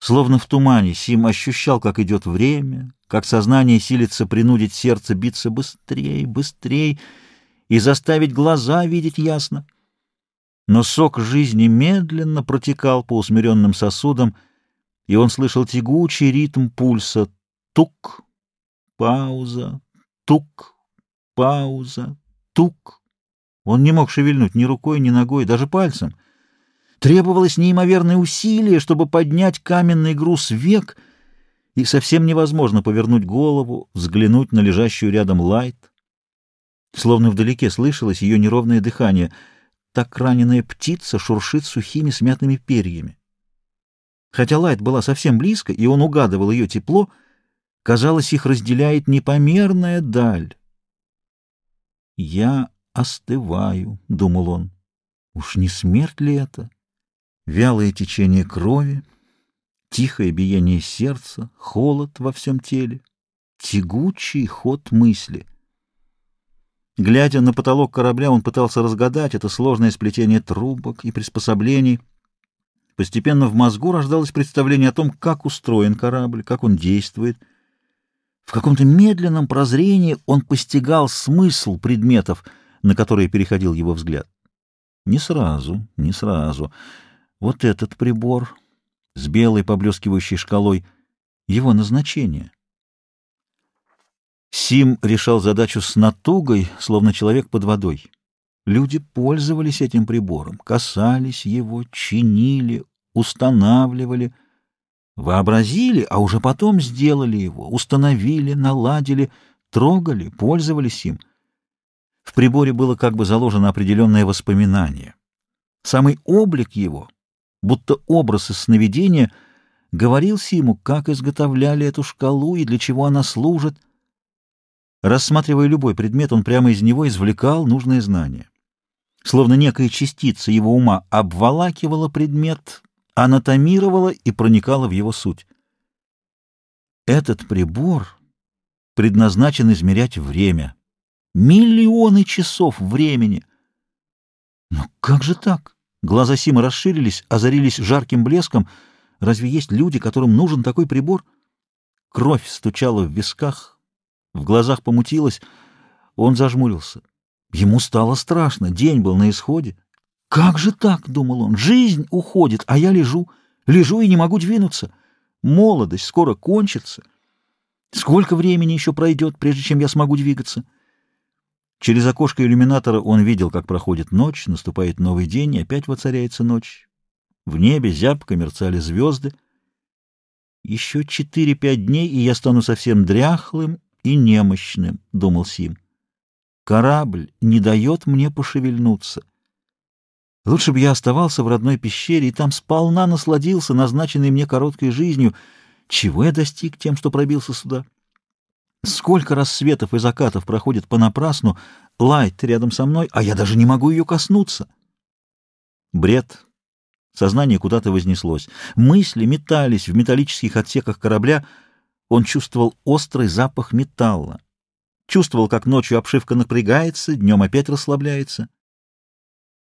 Словно в тумане Сим ощущал, как идет время, как сознание силится принудить сердце биться быстрее, быстрее и заставить глаза видеть ясно. Но сок жизни медленно протекал по усмиренным сосудам, и он слышал тягучий ритм пульса «тук», «пауза», «тук», «пауза», «тук». Он не мог шевельнуть ни рукой, ни ногой, даже пальцем. Требовалось неимоверное усилие, чтобы поднять каменный груз век, и совсем невозможно повернуть голову, взглянуть на лежащую рядом Лайт. Словно вдалеке слышалось ее неровное дыхание — так раненая птица шуршит сухими смятыми перьями. Хотя Лайт была совсем близко, и он угадывал ее тепло, казалось, их разделяет непомерная даль. «Я остываю», — думал он. «Уж не смерть ли это? Вялое течение крови, тихое биение сердца, холод во всем теле, тягучий ход мысли». Глядя на потолок корабля, он пытался разгадать это сложное сплетение трубок и приспособлений. Постепенно в мозгу рождалось представление о том, как устроен корабль, как он действует. В каком-то медленном прозрении он постигал смысл предметов, на которые переходил его взгляд. Не сразу, не сразу. Вот этот прибор с белой поблескивающей шкалой — его назначение — Сим решал задачу с натугой, словно человек под водой. Люди пользовались этим прибором, касались его, чинили, устанавливали, вообразили, а уже потом сделали его, установили, наладили, трогали, пользовались им. В приборе было как бы заложено определенное воспоминание. Самый облик его, будто образ из сновидения, говорил Симу, как изготовляли эту шкалу и для чего она служит — Рассматривая любой предмет, он прямо из него извлекал нужное знание. Словно некая частица его ума обволакивала предмет, анатомировала и проникала в его суть. Этот прибор предназначен измерять время. Миллионы часов времени. Но как же так? Глаза Сима расширились, озарились жарким блеском. Разве есть люди, которым нужен такой прибор? Кровь стучала в висках, в глазах помутилось, он зажмурился. Ему стало страшно, день был на исходе. «Как же так?» — думал он. «Жизнь уходит, а я лежу, лежу и не могу двинуться. Молодость скоро кончится. Сколько времени еще пройдет, прежде чем я смогу двигаться?» Через окошко иллюминатора он видел, как проходит ночь, наступает новый день, и опять воцаряется ночь. В небе зябко мерцали звезды. Еще четыре-пять дней, и я стану совсем дряхлым и немощным, — думал Сим. Корабль не дает мне пошевельнуться. Лучше бы я оставался в родной пещере и там сполна насладился назначенной мне короткой жизнью. Чего я достиг тем, что пробился сюда? Сколько рассветов и закатов проходит понапрасну, Лайт рядом со мной, а я даже не могу ее коснуться. Бред. Сознание куда-то вознеслось. Мысли метались в металлических отсеках корабля — он чувствовал острый запах металла. Чувствовал, как ночью обшивка напрягается, днем опять расслабляется.